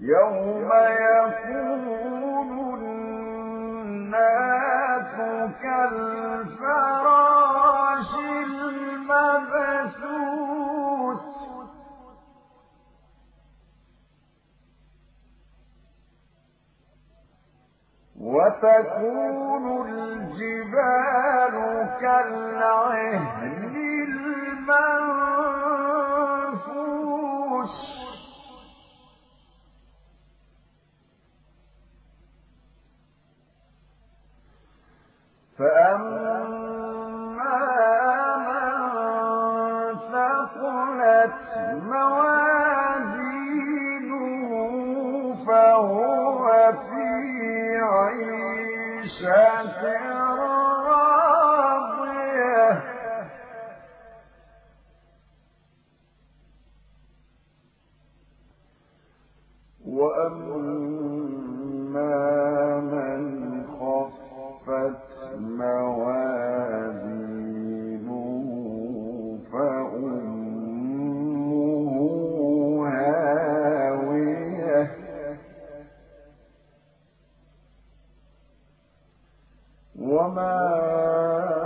يوم يكون الناس كالفراش المبثوث. وتكون الجبال كالعهن المنفوش فأما من ثقلت موازينه فهو في عيشة راضية وأما وما